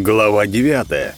Глава 9.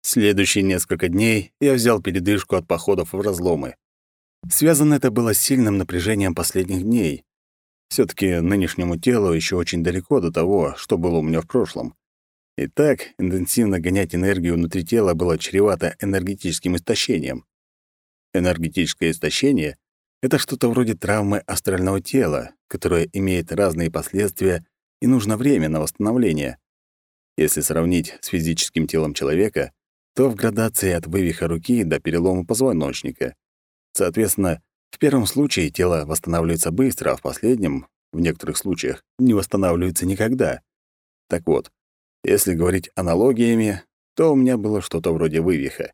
Следующие несколько дней я взял передышку от походов в разломы. Связано это было с сильным напряжением последних дней. все таки нынешнему телу еще очень далеко до того, что было у меня в прошлом. И так интенсивно гонять энергию внутри тела было чревато энергетическим истощением. Энергетическое истощение — это что-то вроде травмы астрального тела, которое имеет разные последствия и нужно время на восстановление. Если сравнить с физическим телом человека, то в градации от вывиха руки до перелома позвоночника. Соответственно, в первом случае тело восстанавливается быстро, а в последнем, в некоторых случаях, не восстанавливается никогда. Так вот, если говорить аналогиями, то у меня было что-то вроде вывиха.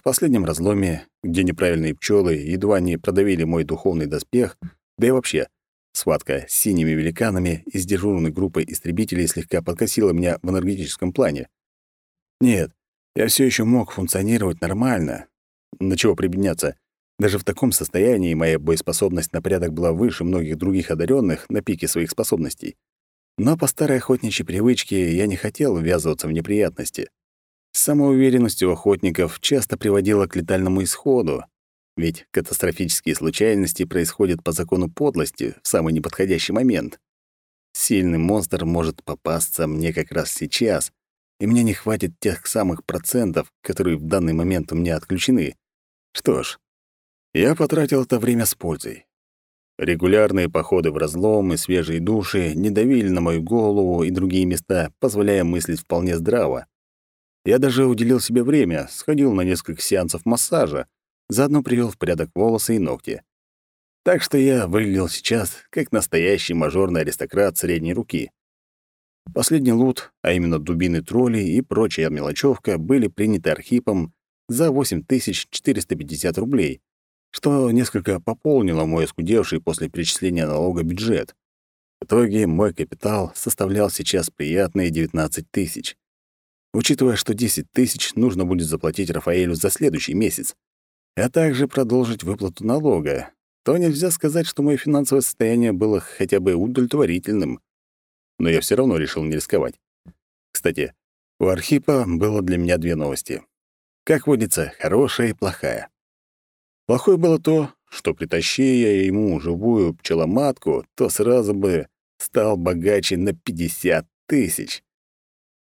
В последнем разломе, где неправильные пчелы едва не продавили мой духовный доспех, да и вообще, схватка с синими великанами из дежурной группы истребителей слегка подкосила меня в энергетическом плане. Нет, я все еще мог функционировать нормально. На чего прибедняться? Даже в таком состоянии моя боеспособность на порядок была выше многих других одаренных на пике своих способностей. Но по старой охотничьей привычке я не хотел ввязываться в неприятности. Самоуверенность у охотников часто приводила к летальному исходу, ведь катастрофические случайности происходят по закону подлости в самый неподходящий момент. Сильный монстр может попасться мне как раз сейчас, и мне не хватит тех самых процентов, которые в данный момент у меня отключены. Что ж, я потратил это время с пользой. Регулярные походы в разлом и свежие души не давили на мою голову и другие места, позволяя мыслить вполне здраво. Я даже уделил себе время, сходил на несколько сеансов массажа, заодно привел в порядок волосы и ногти. Так что я выглядел сейчас как настоящий мажорный аристократ средней руки. Последний лут, а именно дубины троллей и прочая мелочевка, были приняты Архипом за 8450 рублей, что несколько пополнило мой оскудевший после перечисления налога бюджет. В итоге мой капитал составлял сейчас приятные 19 тысяч. Учитывая, что 10 тысяч нужно будет заплатить Рафаэлю за следующий месяц, а также продолжить выплату налога, то нельзя сказать, что мое финансовое состояние было хотя бы удовлетворительным. Но я все равно решил не рисковать. Кстати, у Архипа было для меня две новости. Как водится, хорошая и плохая. Плохое было то, что притащи я ему живую пчеломатку, то сразу бы стал богаче на 50 тысяч.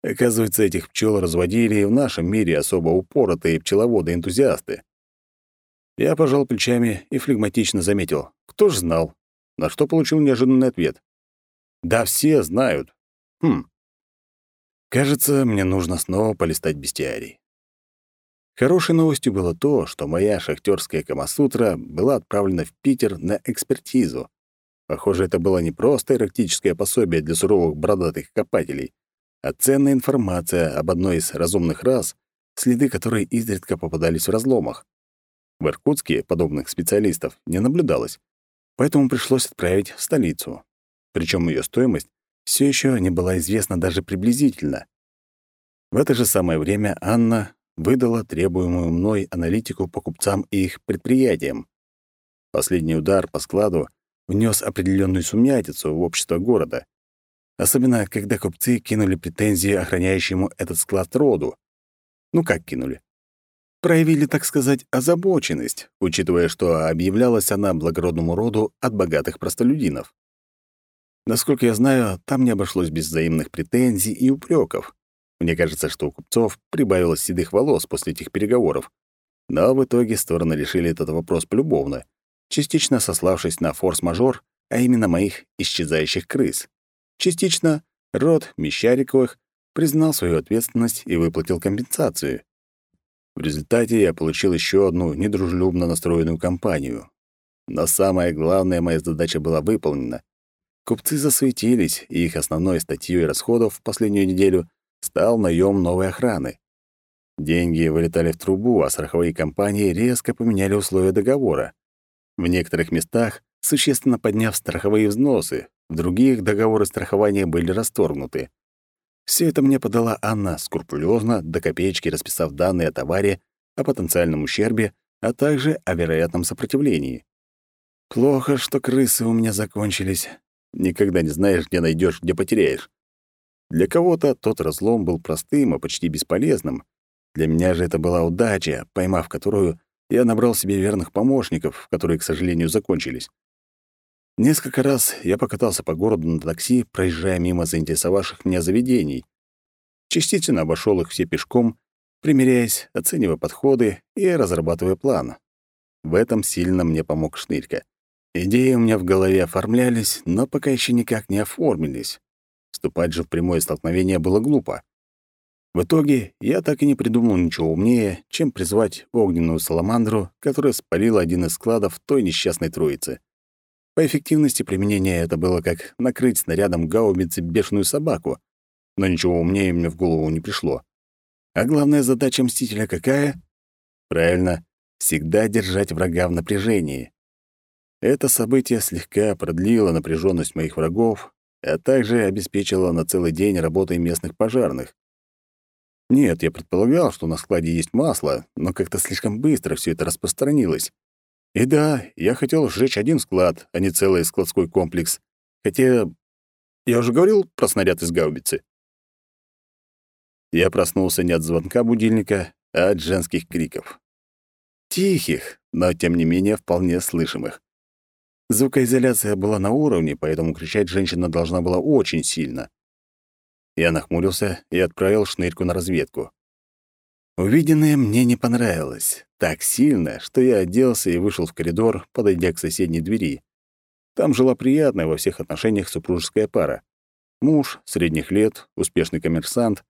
Оказывается, этих пчел разводили в нашем мире особо упоротые пчеловоды-энтузиасты. Я пожал плечами и флегматично заметил. Кто ж знал? На что получил неожиданный ответ. Да все знают. Хм. Кажется, мне нужно снова полистать бестиарий. Хорошей новостью было то, что моя шахтерская камасутра была отправлена в Питер на экспертизу. Похоже, это было не просто эротическое пособие для суровых бородатых копателей, а ценная информация об одной из разумных рас, следы которой изредка попадались в разломах. В Иркутске подобных специалистов не наблюдалось, поэтому пришлось отправить в столицу. Причем ее стоимость все еще не была известна даже приблизительно. В это же самое время Анна выдала требуемую мной аналитику покупцам и их предприятиям. Последний удар по складу внес определенную сумятицу в общество города, особенно когда купцы кинули претензии охраняющему этот склад роду. Ну как кинули? Проявили, так сказать, озабоченность, учитывая, что объявлялась она благородному роду от богатых простолюдинов. Насколько я знаю, там не обошлось без взаимных претензий и упреков. Мне кажется, что у купцов прибавилось седых волос после этих переговоров. Но в итоге стороны решили этот вопрос полюбовно, частично сославшись на форс-мажор, а именно моих исчезающих крыс. Частично род Мещариковых признал свою ответственность и выплатил компенсацию. В результате я получил еще одну недружелюбно настроенную компанию. Но самая главная моя задача была выполнена. Купцы засуетились, и их основной статьей расходов в последнюю неделю стал наем новой охраны. Деньги вылетали в трубу, а страховые компании резко поменяли условия договора. В некоторых местах, существенно подняв страховые взносы, в других договоры страхования были расторгнуты. Все это мне подала Анна скрупулезно, до копеечки расписав данные о товаре, о потенциальном ущербе, а также о вероятном сопротивлении. Плохо, что крысы у меня закончились. Никогда не знаешь, где найдешь, где потеряешь. Для кого-то тот разлом был простым, а почти бесполезным. Для меня же это была удача, поймав которую, я набрал себе верных помощников, которые, к сожалению, закончились. Несколько раз я покатался по городу на такси, проезжая мимо заинтересовавших меня заведений. Частично обошел их все пешком, примеряясь, оценивая подходы и разрабатывая план. В этом сильно мне помог Шнырька. Идеи у меня в голове оформлялись, но пока еще никак не оформились. Вступать же в прямое столкновение было глупо. В итоге я так и не придумал ничего умнее, чем призвать огненную саламандру, которая спалила один из складов той несчастной троицы. По эффективности применения это было как накрыть снарядом гаубицы бешеную собаку, но ничего умнее мне в голову не пришло. А главная задача Мстителя какая? Правильно, всегда держать врага в напряжении. Это событие слегка продлило напряженность моих врагов, а также обеспечило на целый день работой местных пожарных. Нет, я предполагал, что на складе есть масло, но как-то слишком быстро все это распространилось. И да, я хотел сжечь один склад, а не целый складской комплекс. Хотя я уже говорил про снаряд из гаубицы. Я проснулся не от звонка будильника, а от женских криков. Тихих, но тем не менее вполне слышимых. Звукоизоляция была на уровне, поэтому кричать женщина должна была очень сильно. Я нахмурился и отправил шнырьку на разведку. Увиденное мне не понравилось. Так сильно, что я оделся и вышел в коридор, подойдя к соседней двери. Там жила приятная во всех отношениях супружеская пара. Муж, средних лет, успешный коммерсант,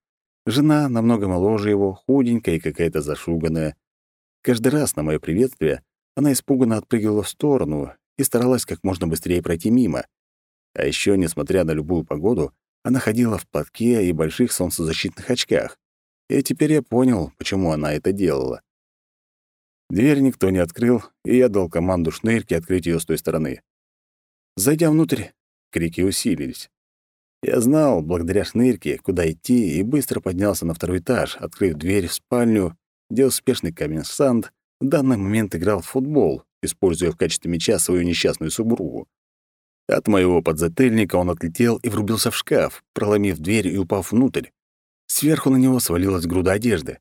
жена, намного моложе его, худенькая и какая-то зашуганная. Каждый раз на мое приветствие она испуганно отпрыгивала в сторону и старалась как можно быстрее пройти мимо. А еще, несмотря на любую погоду, она ходила в платке и больших солнцезащитных очках. И теперь я понял, почему она это делала. Дверь никто не открыл, и я дал команду Шнырке открыть ее с той стороны. Зайдя внутрь, крики усилились. Я знал, благодаря Шнырке, куда идти, и быстро поднялся на второй этаж, открыв дверь в спальню, где успешный коммерсант в данный момент играл в футбол, используя в качестве мяча свою несчастную супругу. От моего подзатыльника он отлетел и врубился в шкаф, проломив дверь и упав внутрь. Сверху на него свалилась груда одежды.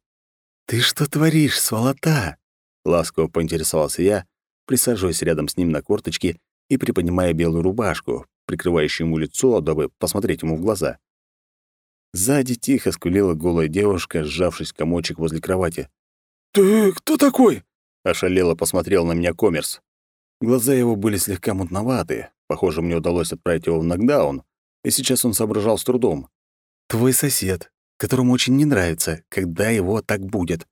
«Ты что творишь, сволота?» — ласково поинтересовался я, присаживаясь рядом с ним на корточки и приподнимая белую рубашку, прикрывающую ему лицо, дабы посмотреть ему в глаза. Сзади тихо скулила голая девушка, сжавшись в комочек возле кровати. «Ты кто такой?» — ошалело посмотрел на меня коммерс. Глаза его были слегка мутноваты, Похоже, мне удалось отправить его в нокдаун, и сейчас он соображал с трудом. «Твой сосед, которому очень не нравится, когда его так будет».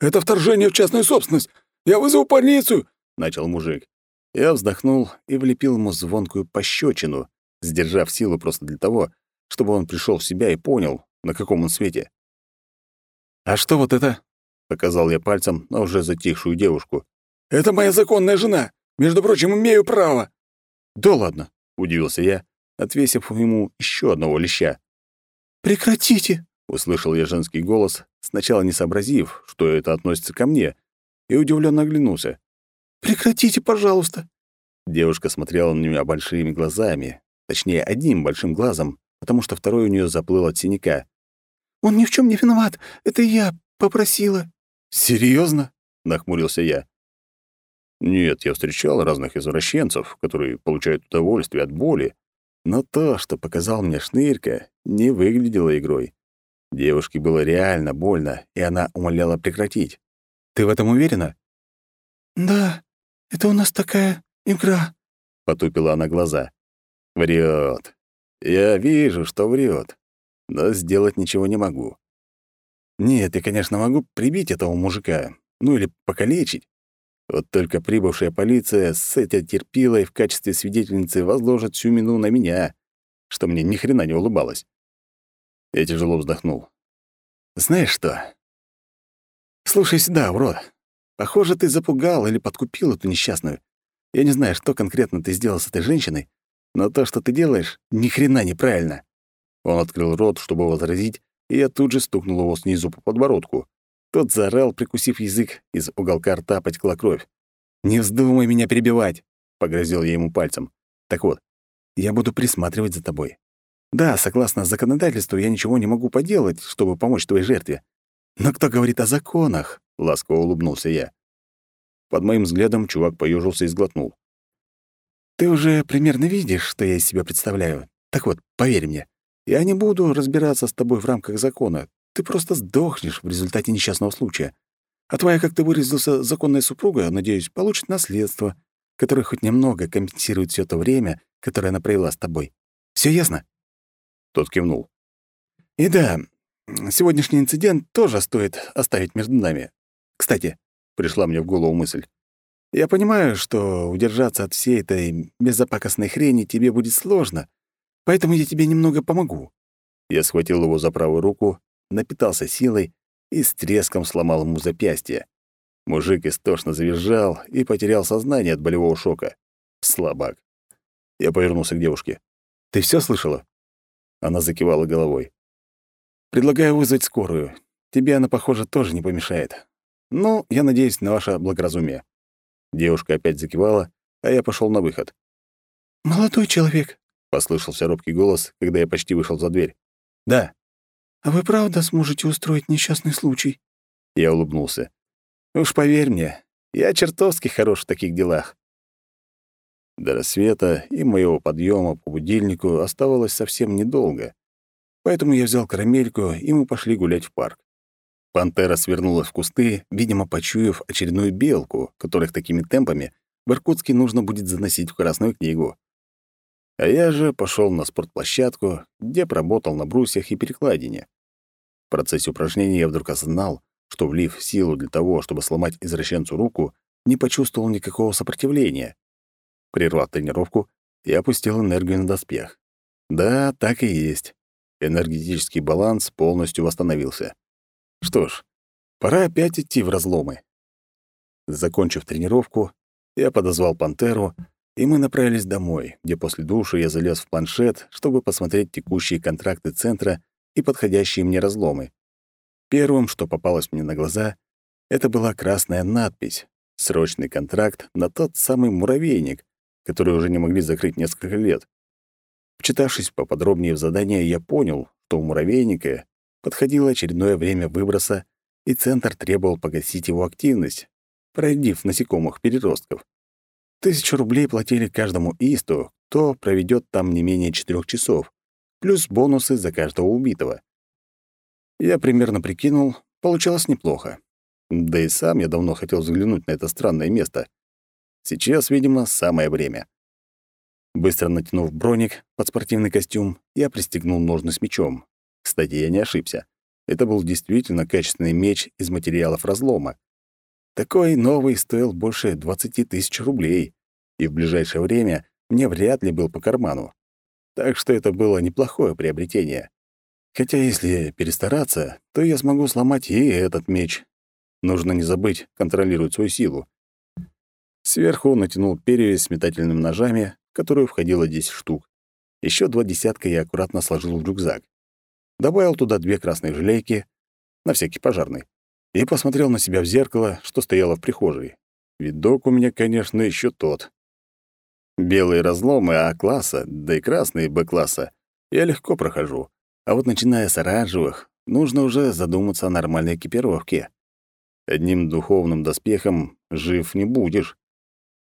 «Это вторжение в частную собственность! Я вызову полицию!» — начал мужик. Я вздохнул и влепил ему звонкую пощечину, сдержав силу просто для того, чтобы он пришел в себя и понял, на каком он свете. «А что вот это?» — показал я пальцем на уже затихшую девушку. «Это моя законная жена. Между прочим, имею право». «Да ладно», — удивился я, отвесив ему еще одного леща. «Прекратите!» — услышал я женский голос, сначала не сообразив, что это относится ко мне, и удивленно оглянулся. «Прекратите, пожалуйста!» Девушка смотрела на меня большими глазами, точнее, одним большим глазом, потому что второй у нее заплыл от синяка. «Он ни в чем не виноват. Это я попросила». Серьезно? нахмурился я. Нет, я встречал разных извращенцев, которые получают удовольствие от боли, но то, что показал мне Шнырька, не выглядело игрой. Девушке было реально больно, и она умоляла прекратить. «Ты в этом уверена?» «Да, это у нас такая игра», — потупила она глаза. Врет. Я вижу, что врет, но сделать ничего не могу. Нет, я, конечно, могу прибить этого мужика, ну или покалечить, вот только прибывшая полиция с этой терпилой в качестве свидетельницы возложит всю вину на меня, что мне ни хрена не улыбалось. Я тяжело вздохнул. «Знаешь что? Слушай сюда, урод. Похоже, ты запугал или подкупил эту несчастную. Я не знаю, что конкретно ты сделал с этой женщиной, но то, что ты делаешь, ни хрена неправильно». Он открыл рот, чтобы возразить, и я тут же стукнул его снизу по подбородку. Тот заорал, прикусив язык, из уголка рта потекла кровь. «Не вздумай меня перебивать!» погрозил я ему пальцем. «Так вот, я буду присматривать за тобой. Да, согласно законодательству, я ничего не могу поделать, чтобы помочь твоей жертве. Но кто говорит о законах?» — ласково улыбнулся я. Под моим взглядом чувак поежился и сглотнул. «Ты уже примерно видишь, что я из себя представляю. Так вот, поверь мне, я не буду разбираться с тобой в рамках закона. Ты просто сдохнешь в результате несчастного случая. А твоя, как ты выразился, законная супруга, надеюсь, получит наследство, которое хоть немного компенсирует все то время, которое она провела с тобой. Все ясно?» Тот кивнул. «И да, сегодняшний инцидент тоже стоит оставить между нами. Кстати, пришла мне в голову мысль. Я понимаю, что удержаться от всей этой безопасной хрени тебе будет сложно, поэтому я тебе немного помогу». Я схватил его за правую руку, напитался силой и с треском сломал ему запястье. Мужик истошно завизжал и потерял сознание от болевого шока. Слабак. Я повернулся к девушке. «Ты все слышала?» Она закивала головой. «Предлагаю вызвать скорую. Тебе она, похоже, тоже не помешает. Ну, я надеюсь на ваше благоразумие». Девушка опять закивала, а я пошел на выход. «Молодой человек», — послышался робкий голос, когда я почти вышел за дверь. «Да». «А вы правда сможете устроить несчастный случай?» Я улыбнулся. «Уж поверь мне, я чертовски хорош в таких делах». До рассвета и моего подъема по будильнику оставалось совсем недолго, поэтому я взял карамельку, и мы пошли гулять в парк. Пантера свернула в кусты, видимо, почуяв очередную белку, которых такими темпами в Иркутске нужно будет заносить в Красную книгу. А я же пошел на спортплощадку, где поработал на брусьях и перекладине. В процессе упражнений я вдруг осознал, что, влив силу для того, чтобы сломать извращенцу руку, не почувствовал никакого сопротивления. Прервав тренировку, я опустил энергию на доспех. Да, так и есть. Энергетический баланс полностью восстановился. Что ж, пора опять идти в разломы. Закончив тренировку, я подозвал пантеру, и мы направились домой, где после душа я залез в планшет, чтобы посмотреть текущие контракты центра и подходящие мне разломы. Первым, что попалось мне на глаза, это была красная надпись «Срочный контракт на тот самый муравейник», который уже не могли закрыть несколько лет. Вчитавшись поподробнее в задание, я понял, что у муравейника Подходило очередное время выброса, и центр требовал погасить его активность, породив насекомых-переростков. Тысячу рублей платили каждому исту, кто проведет там не менее четырех часов, плюс бонусы за каждого убитого. Я примерно прикинул, получалось неплохо. Да и сам я давно хотел взглянуть на это странное место. Сейчас, видимо, самое время. Быстро натянув броник под спортивный костюм, я пристегнул ножны с мечом. Кстати, я не ошибся. Это был действительно качественный меч из материалов разлома. Такой новый стоил больше 20 тысяч рублей, и в ближайшее время мне вряд ли был по карману. Так что это было неплохое приобретение. Хотя если перестараться, то я смогу сломать и этот меч. Нужно не забыть контролировать свою силу. Сверху натянул перевязь с метательными ножами, в которую входило 10 штук. Еще два десятка я аккуратно сложил в рюкзак добавил туда две красные желейки, на всякий пожарный, и посмотрел на себя в зеркало, что стояло в прихожей. Видок у меня, конечно, еще тот. Белые разломы А-класса, да и красные Б-класса я легко прохожу, а вот начиная с оранжевых, нужно уже задуматься о нормальной экипировке. Одним духовным доспехом жив не будешь.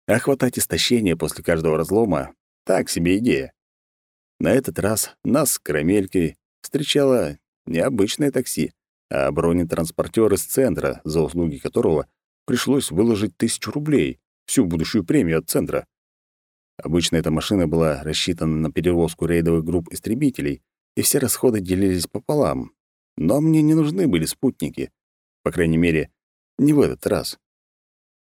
А хватать истощения после каждого разлома — так себе идея. На этот раз нас с карамелькой встречало не обычное такси, а бронетранспортер из центра, за услуги которого пришлось выложить тысячу рублей, всю будущую премию от центра. Обычно эта машина была рассчитана на перевозку рейдовых групп истребителей, и все расходы делились пополам. Но мне не нужны были спутники. По крайней мере, не в этот раз.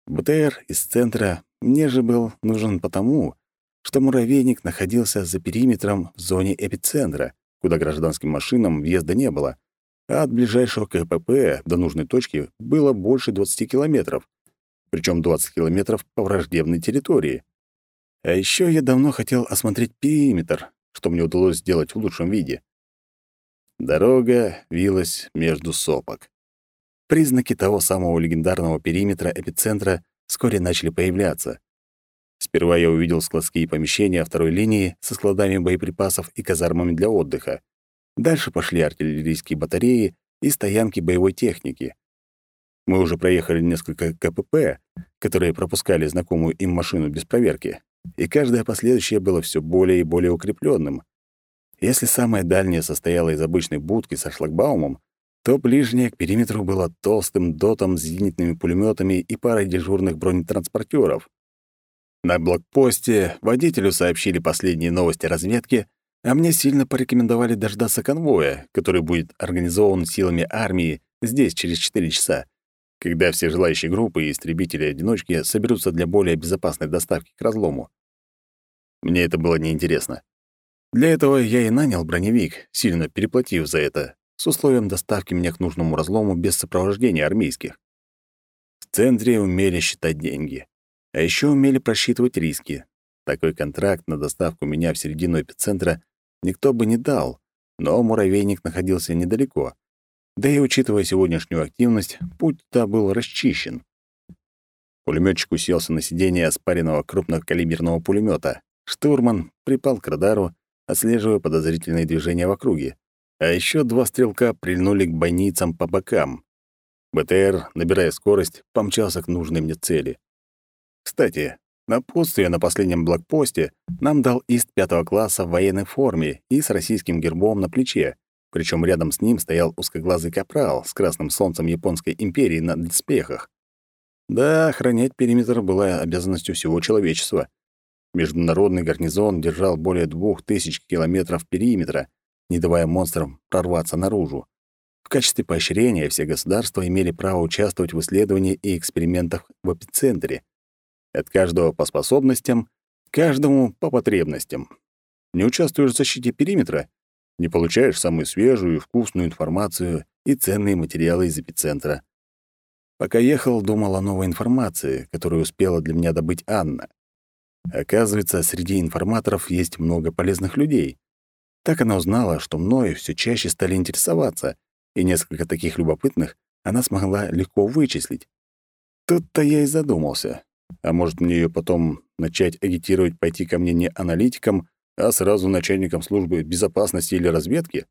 БТР из центра мне же был нужен потому, что муравейник находился за периметром в зоне эпицентра, куда гражданским машинам въезда не было, а от ближайшего КПП до нужной точки было больше 20 километров, причем 20 километров по враждебной территории. А еще я давно хотел осмотреть периметр, что мне удалось сделать в лучшем виде. Дорога вилась между сопок. Признаки того самого легендарного периметра эпицентра вскоре начали появляться. Сперва я увидел складские помещения второй линии со складами боеприпасов и казармами для отдыха. Дальше пошли артиллерийские батареи и стоянки боевой техники. Мы уже проехали несколько КПП, которые пропускали знакомую им машину без проверки, и каждое последующее было все более и более укрепленным. Если самое дальнее состояло из обычной будки со шлагбаумом, то ближнее к периметру было толстым дотом с зенитными пулеметами и парой дежурных бронетранспортеров. На блокпосте водителю сообщили последние новости разведки, а мне сильно порекомендовали дождаться конвоя, который будет организован силами армии здесь через 4 часа, когда все желающие группы и истребители-одиночки соберутся для более безопасной доставки к разлому. Мне это было неинтересно. Для этого я и нанял броневик, сильно переплатив за это, с условием доставки меня к нужному разлому без сопровождения армейских. В центре умели считать деньги, а еще умели просчитывать риски. Такой контракт на доставку меня в середину эпицентра никто бы не дал, но муравейник находился недалеко. Да и учитывая сегодняшнюю активность, путь туда был расчищен. Пулеметчик уселся на сиденье оспаренного крупнокалиберного пулемета. Штурман припал к радару, отслеживая подозрительные движения в округе. А еще два стрелка прильнули к бойницам по бокам. БТР, набирая скорость, помчался к нужной мне цели. Кстати, напутствие на последнем блокпосте нам дал Ист пятого класса в военной форме и с российским гербом на плече, причем рядом с ним стоял узкоглазый капрал с красным солнцем Японской империи на доспехах. Да, охранять периметр была обязанностью всего человечества. Международный гарнизон держал более двух тысяч километров периметра, не давая монстрам прорваться наружу. В качестве поощрения все государства имели право участвовать в исследовании и экспериментах в эпицентре. От каждого по способностям, каждому по потребностям. Не участвуешь в защите периметра — не получаешь самую свежую и вкусную информацию и ценные материалы из эпицентра. Пока ехал, думал о новой информации, которую успела для меня добыть Анна. Оказывается, среди информаторов есть много полезных людей. Так она узнала, что мною все чаще стали интересоваться, и несколько таких любопытных она смогла легко вычислить. Тут-то я и задумался. А может, мне ее потом начать агитировать пойти ко мне не аналитиком, а сразу начальником службы безопасности или разведки?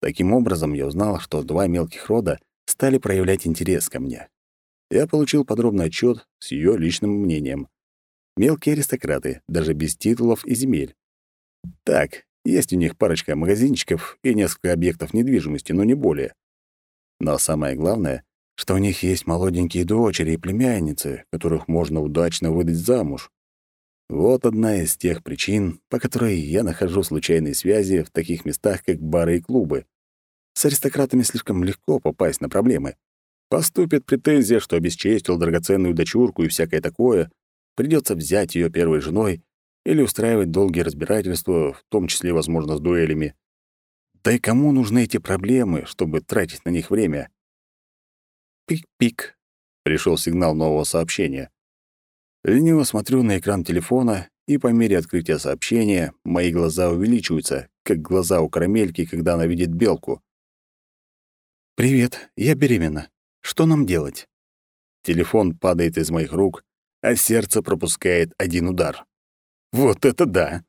Таким образом, я узнал, что два мелких рода стали проявлять интерес ко мне. Я получил подробный отчет с ее личным мнением. Мелкие аристократы, даже без титулов и земель. Так, есть у них парочка магазинчиков и несколько объектов недвижимости, но не более. Но самое главное, что у них есть молоденькие дочери и племянницы, которых можно удачно выдать замуж. Вот одна из тех причин, по которой я нахожу случайные связи в таких местах, как бары и клубы. С аристократами слишком легко попасть на проблемы. Поступит претензия, что обесчестил драгоценную дочурку и всякое такое, придется взять ее первой женой или устраивать долгие разбирательства, в том числе, возможно, с дуэлями. Да и кому нужны эти проблемы, чтобы тратить на них время? Пик-пик. Пришел сигнал нового сообщения. Лениво смотрю на экран телефона, и по мере открытия сообщения мои глаза увеличиваются, как глаза у карамельки, когда она видит белку. «Привет, я беременна. Что нам делать?» Телефон падает из моих рук, а сердце пропускает один удар. Вот это да!